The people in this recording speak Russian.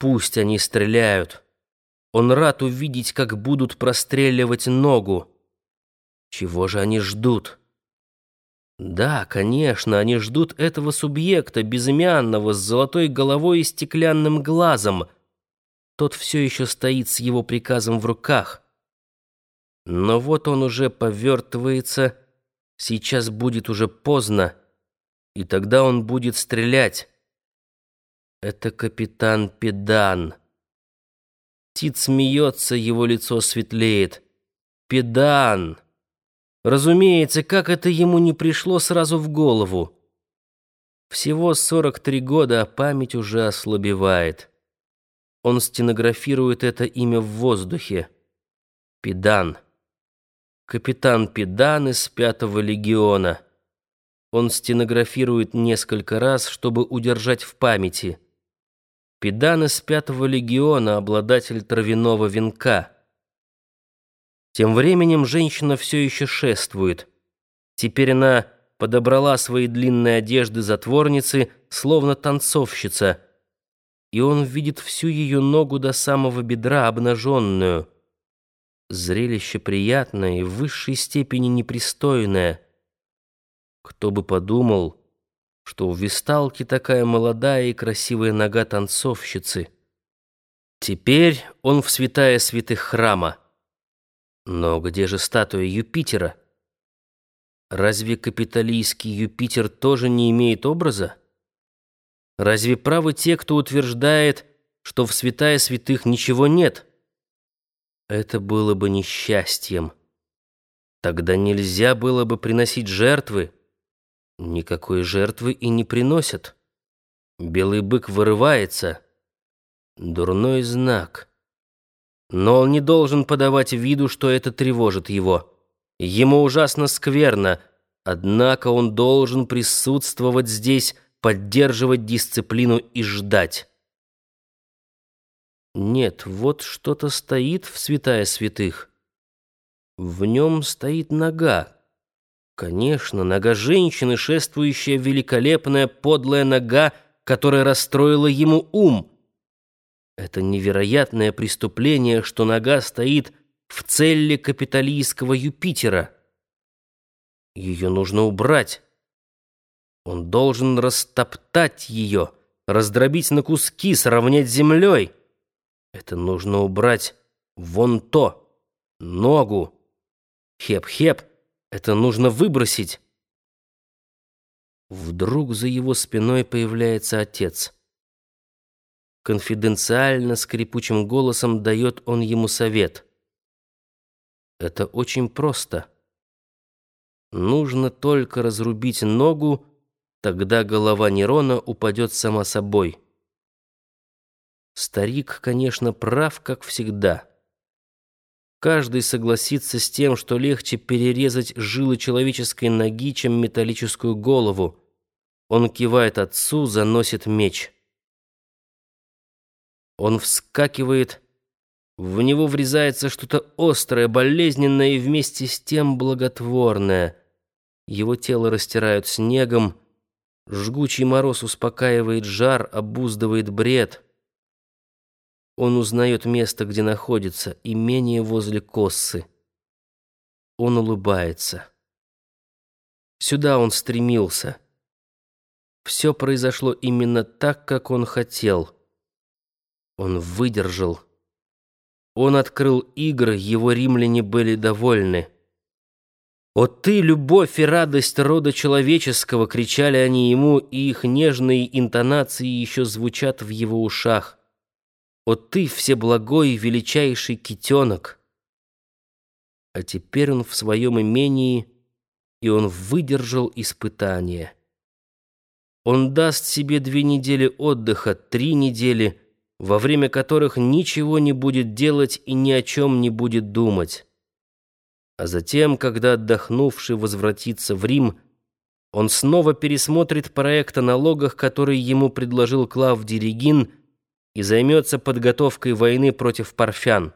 Пусть они стреляют. Он рад увидеть, как будут простреливать ногу. Чего же они ждут? Да, конечно, они ждут этого субъекта, безымянного, с золотой головой и стеклянным глазом. Тот все еще стоит с его приказом в руках. Но вот он уже повертывается, сейчас будет уже поздно, и тогда он будет стрелять. Это капитан Педан. Тит смеется, его лицо светлеет. Педан! Разумеется, как это ему не пришло сразу в голову. Всего 43 года, а память уже ослабевает. Он стенографирует это имя в воздухе. Педан. Капитан Педан из Пятого легиона. Он стенографирует несколько раз, чтобы удержать в памяти. Педан из Пятого легиона, обладатель травяного венка. Тем временем женщина все еще шествует. Теперь она подобрала свои длинные одежды затворницы, словно танцовщица, и он видит всю ее ногу до самого бедра обнаженную. Зрелище приятное и в высшей степени непристойное. Кто бы подумал, что у Висталки такая молодая и красивая нога танцовщицы. Теперь он в святая святых храма. Но где же статуя Юпитера? Разве капиталистский Юпитер тоже не имеет образа? Разве правы те, кто утверждает, что в святая святых ничего нет? Это было бы несчастьем. Тогда нельзя было бы приносить жертвы. Никакой жертвы и не приносят. Белый бык вырывается. Дурной знак. Но он не должен подавать виду, что это тревожит его. Ему ужасно скверно, однако он должен присутствовать здесь, поддерживать дисциплину и ждать. Нет, вот что-то стоит в святая святых. В нем стоит нога. Конечно, нога женщины, шествующая великолепная подлая нога, которая расстроила ему ум. Это невероятное преступление, что нога стоит в целле капиталистского Юпитера. Ее нужно убрать. Он должен растоптать ее, раздробить на куски, сравнять с землей. Это нужно убрать вон то, ногу. Хеп-хеп, это нужно выбросить. Вдруг за его спиной появляется отец. Конфиденциально, скрипучим голосом дает он ему совет. Это очень просто. Нужно только разрубить ногу, тогда голова Нерона упадет сама собой. Старик, конечно, прав, как всегда. Каждый согласится с тем, что легче перерезать жилы человеческой ноги, чем металлическую голову. Он кивает отцу, заносит меч. Он вскакивает, в него врезается что-то острое, болезненное и вместе с тем благотворное. Его тело растирают снегом, жгучий мороз успокаивает жар, обуздывает бред. Он узнает место, где находится, имение возле Коссы. Он улыбается. Сюда он стремился. Все произошло именно так, как он хотел. Он выдержал. Он открыл игры, его римляне были довольны. «О ты, любовь и радость рода человеческого!» — кричали они ему, и их нежные интонации еще звучат в его ушах. «О ты, всеблагой, величайший китенок!» А теперь он в своем имении, и он выдержал испытание. Он даст себе две недели отдыха, три недели — во время которых ничего не будет делать и ни о чем не будет думать. А затем, когда отдохнувший возвратится в Рим, он снова пересмотрит проект о налогах, который ему предложил Клавдий Регин, и займется подготовкой войны против парфян.